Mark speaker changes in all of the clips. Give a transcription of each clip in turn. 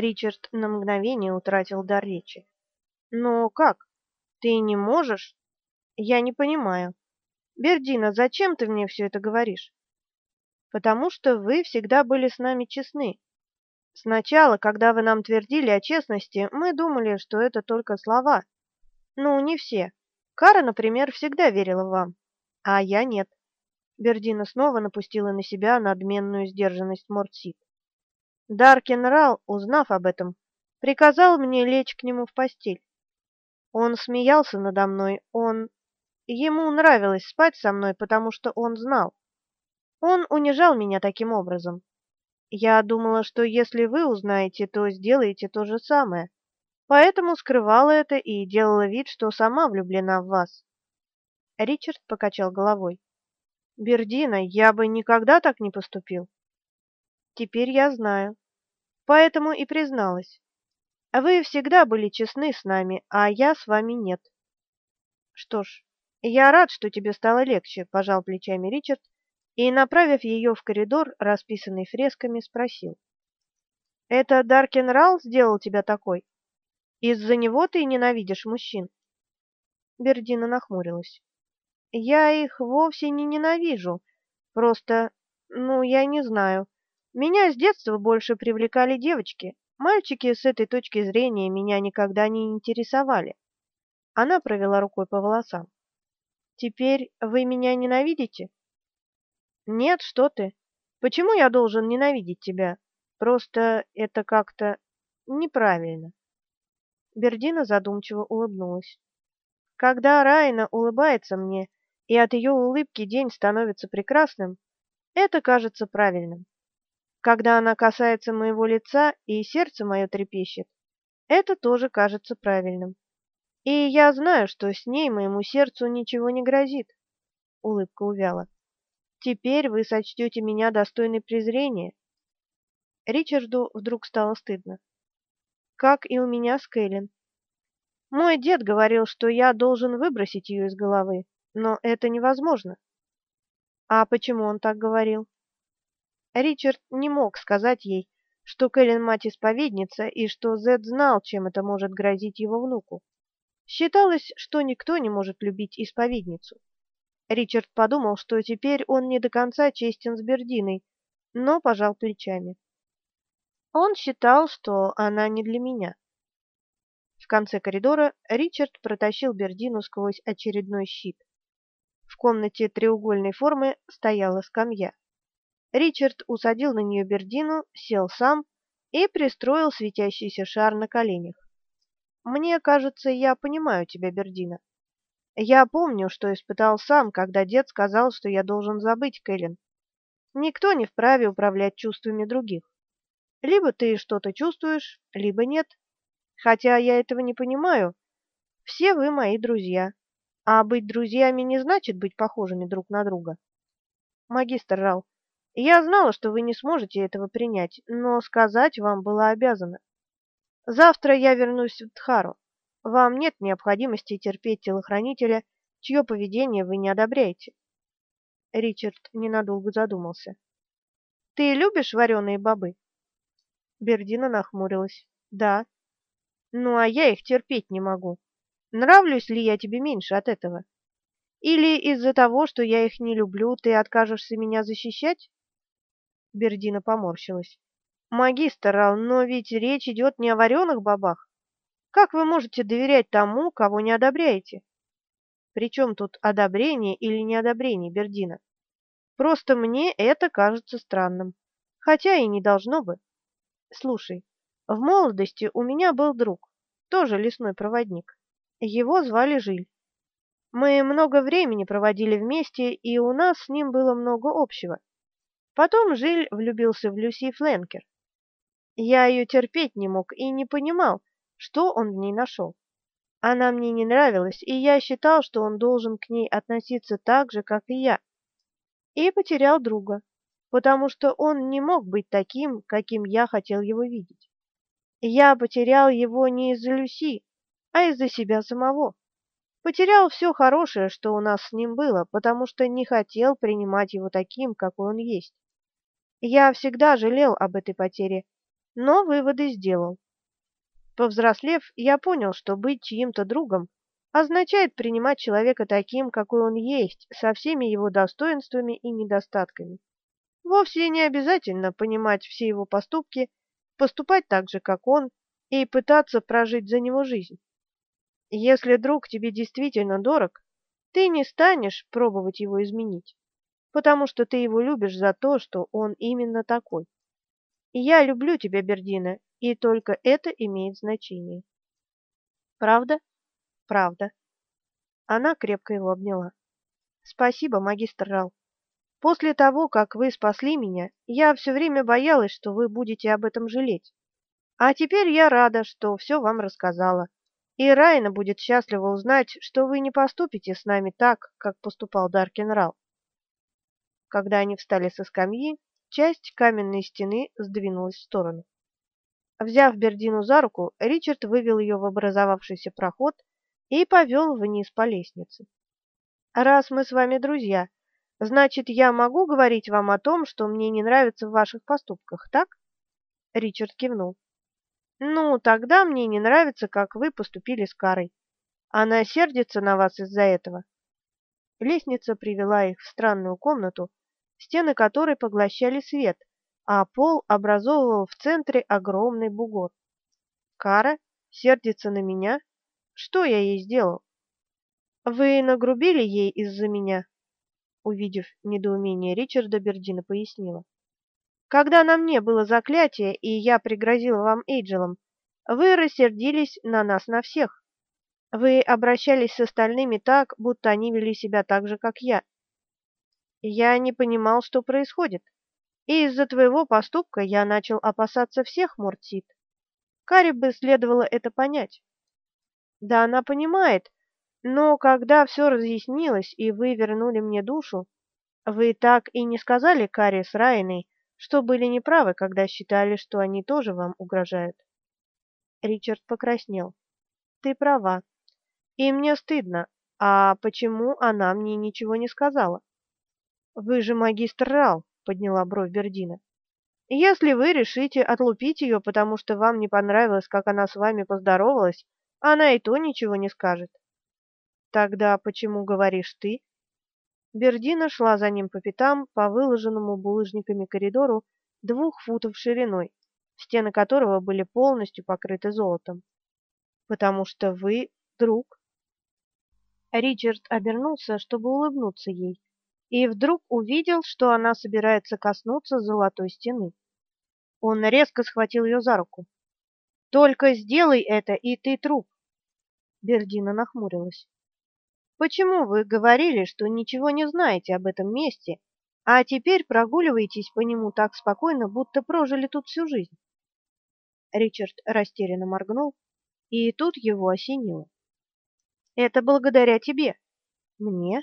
Speaker 1: Ричард на мгновение утратил дар речи. «Но как? Ты не можешь?» «Я не понимаю. Бердина, зачем ты мне все это говоришь?» «Потому что вы всегда были с нами честны. Сначала, когда вы нам твердили о честности, мы думали, что это только слова. Ну, не все. Кара, например, всегда верила вам, а я нет». Бердина снова напустила на себя надменную сдержанность Мортсит. Даркен Рал, узнав об этом, приказал мне лечь к нему в постель. Он смеялся надо мной, он... Ему нравилось спать со мной, потому что он знал. Он унижал меня таким образом. Я думала, что если вы узнаете, то сделаете то же самое. Поэтому скрывала это и делала вид, что сама влюблена в вас. Ричард покачал головой. Бердина, я бы никогда так не поступил. Теперь я знаю. Поэтому и призналась. Вы всегда были честны с нами, а я с вами нет. Что ж, я рад, что тебе стало легче, пожал плечами Ричард и, направив ее в коридор, расписанный фресками, спросил. Это Даркен Рал сделал тебя такой? Из-за него ты ненавидишь мужчин? Бердина нахмурилась. Я их вовсе не ненавижу. Просто, ну, я не знаю. Меня с детства больше привлекали девочки. Мальчики с этой точки зрения меня никогда не интересовали. Она провела рукой по волосам. Теперь вы меня ненавидите? Нет, что ты? Почему я должен ненавидеть тебя? Просто это как-то неправильно. Бердина задумчиво улыбнулась. Когда Райна улыбается мне, и от ее улыбки день становится прекрасным, это кажется правильным. Когда она касается моего лица и сердце мое трепещет, это тоже кажется правильным. И я знаю, что с ней моему сердцу ничего не грозит. Улыбка увяла. Теперь вы сочтете меня достойной презрения. Ричарду вдруг стало стыдно. Как и у меня с Кэлен. Мой дед говорил, что я должен выбросить ее из головы, но это невозможно. А почему он так говорил? Ричард не мог сказать ей, что Кэлен мать-исповедница и что Зед знал, чем это может грозить его внуку. Считалось, что никто не может любить исповедницу. Ричард подумал, что теперь он не до конца честен с Бердиной, но пожал плечами. Он считал, что она не для меня. В конце коридора Ричард протащил Бердину сквозь очередной щит. В комнате треугольной формы стояла скамья. Ричард усадил на нее Бердину, сел сам и пристроил светящийся шар на коленях. Мне кажется, я понимаю тебя, Бердина. Я помню, что испытал сам, когда дед сказал, что я должен забыть Кэлен. Никто не вправе управлять чувствами других. Либо ты что-то чувствуешь, либо нет. Хотя я этого не понимаю. Все вы мои друзья. А быть друзьями не значит быть похожими друг на друга. Магистр Рал, я знала, что вы не сможете этого принять, но сказать вам была обязана. Завтра я вернусь в Тхару. Вам нет необходимости терпеть телохранителя, чье поведение вы не одобряете. Ричард ненадолго задумался. Ты любишь вареные бобы? Бердина нахмурилась. Да. Ну, а я их терпеть не могу. Нравлюсь ли я тебе меньше от этого? Или из-за того, что я их не люблю, ты откажешься меня защищать? Бердина поморщилась. Магистр но ведь речь идет не о вареных бобах. Как вы можете доверять тому, кого не одобряете? Причем тут одобрение или неодобрение, Бердина? Просто мне это кажется странным, хотя и не должно бы. Слушай, в молодости у меня был друг, тоже лесной проводник. Его звали Жиль. Мы много времени проводили вместе, и у нас с ним было много общего. Потом Жиль влюбился в Люси Фленкер. Я ее терпеть не мог и не понимал, что он в ней нашел. Она мне не нравилась, и я считал, что он должен к ней относиться так же, как и я. И потерял друга, потому что он не мог быть таким, каким я хотел его видеть. Я потерял его не из-за Люси, а из-за себя самого. Потерял все хорошее, что у нас с ним было, потому что не хотел принимать его таким, какой он есть. Я всегда жалел об этой потере, но выводы сделал. Повзрослев, я понял, что быть чьим-то другом означает принимать человека таким, какой он есть, со всеми его достоинствами и недостатками. Вовсе не обязательно понимать все его поступки, поступать так же, как он, и пытаться прожить за него жизнь. Если друг тебе действительно дорог, ты не станешь пробовать его изменить, потому что ты его любишь за то, что он именно такой. Я люблю тебя, Бердина, и только это имеет значение. Правда? Правда. Она крепко его обняла. Спасибо, магистр Рал. После того, как вы спасли меня, я все время боялась, что вы будете об этом жалеть. А теперь я рада, что все вам рассказала. И Райна будет счастлива узнать, что вы не поступите с нами так, как поступал Даркин Рал. Когда они встали со скамьи, часть каменной стены сдвинулась в сторону. Взяв Бердину за руку, Ричард вывел ее в образовавшийся проход и повел вниз по лестнице. «Раз мы с вами друзья, значит, я могу говорить вам о том, что мне не нравится в ваших поступках, так?» Ричард кивнул. «Ну, тогда мне не нравится, как вы поступили с Карой. Она сердится на вас из-за этого». Лестница привела их в странную комнату, стены которой поглощали свет, а пол образовывал в центре огромный бугор. Кара сердится на меня? Что я ей сделал? Вы нагрубили ей из-за меня? Увидев недоумение Ричарда, Бердина пояснила. Когда на мне было заклятие, и я пригрозила вам Эйджелом, вы рассердились на нас на всех. Вы обращались с остальными так, будто они вели себя так же, как я. Я не понимал, что происходит и из-за твоего поступка я начал опасаться всех, Мортит. Кари бы следовало это понять. Да она понимает, но когда все разъяснилось и вы вернули мне душу, вы так и не сказали Кари с Райной, что были неправы, когда считали, что они тоже вам угрожают. Ричард покраснел. Ты права. И мне стыдно. А почему она мне ничего не сказала? Вы же магистр Рал подняла бровь Бердина. Если вы решите отлупить ее, потому что вам не понравилось, как она с вами поздоровалась, она и то ничего не скажет. Тогда почему говоришь ты? Бердина шла за ним по пятам по выложенному булыжниками коридору двух футов шириной, стены которого были полностью покрыты золотом. Потому что вы друг. Ричард обернулся, чтобы улыбнуться ей, и вдруг увидел, что она собирается коснуться золотой стены. Он резко схватил ее за руку. Только сделай это, и ты труп. Бердина нахмурилась. Почему вы говорили, что ничего не знаете об этом месте, а теперь прогуливаетесь по нему так спокойно, будто прожили тут всю жизнь? Ричард растерянно моргнул, и тут его осенило. Это благодаря тебе. Мне?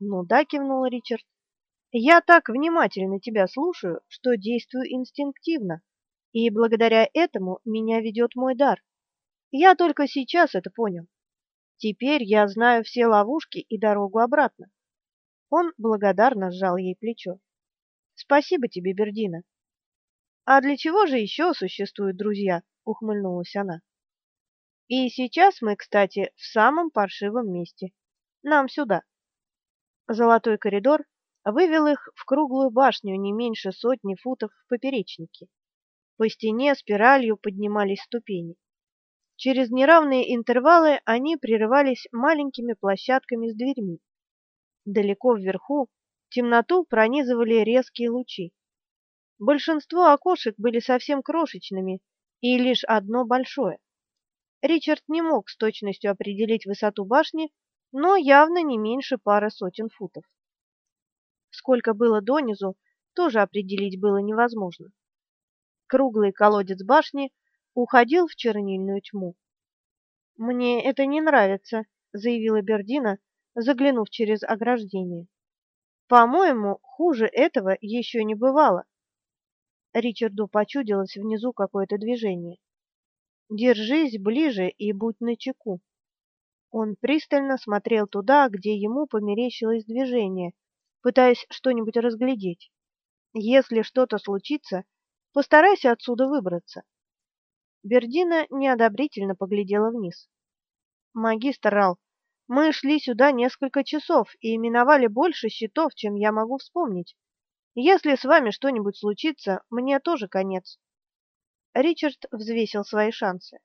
Speaker 1: Ну да, кивнул Ричард. Я так внимательно тебя слушаю, что действую инстинктивно, и благодаря этому меня ведет мой дар. Я только сейчас это понял. Теперь я знаю все ловушки и дорогу обратно. Он благодарно сжал ей плечо. Спасибо тебе, Бердина. А для чего же еще существуют друзья? ухмыльнулась она. И сейчас мы, кстати, в самом паршивом месте. Нам сюда. Золотой коридор вывел их в круглую башню не меньше сотни футов в поперечнике. По стене спиралью поднимались ступени. Через неравные интервалы они прерывались маленькими площадками с дверьми. Далеко вверху темноту пронизывали резкие лучи. Большинство окошек были совсем крошечными, и лишь одно большое. Ричард не мог с точностью определить высоту башни, но явно не меньше пары сотен футов. Сколько было донизу, тоже определить было невозможно. Круглый колодец башни уходил в чернильную тьму. «Мне это не нравится», — заявила Бердина, заглянув через ограждение. «По-моему, хуже этого еще не бывало». Ричарду почудилось внизу какое-то движение. «Держись ближе и будь начеку». Он пристально смотрел туда, где ему померещилось движение, пытаясь что-нибудь разглядеть. Если что-то случится, Постарайся отсюда выбраться. Бердина неодобрительно поглядела вниз. Магистр Рал, мы шли сюда несколько часов и именовали больше щитов, чем я могу вспомнить. Если с вами что-нибудь случится, мне тоже конец. Ричард взвесил свои шансы.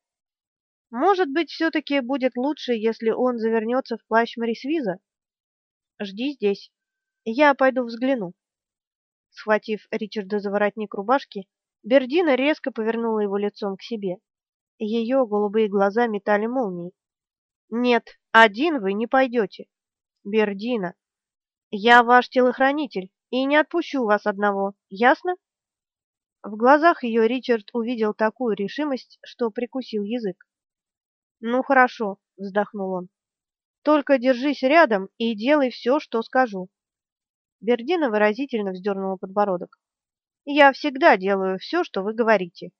Speaker 1: Может быть, все-таки будет лучше, если он завернется в плащ Марисвиза? Жди здесь. Я пойду взгляну. Схватив Ричарда за воротник рубашки, Бердина резко повернула его лицом к себе. Ее голубые глаза метали молнии. Нет, один вы не пойдете. Бердина, я ваш телохранитель и не отпущу вас одного. Ясно? В глазах ее Ричард увидел такую решимость, что прикусил язык. Ну хорошо, вздохнул он. Только держись рядом и делай все, что скажу. Бердина выразительно вздернула подбородок. Я всегда делаю все, что вы говорите.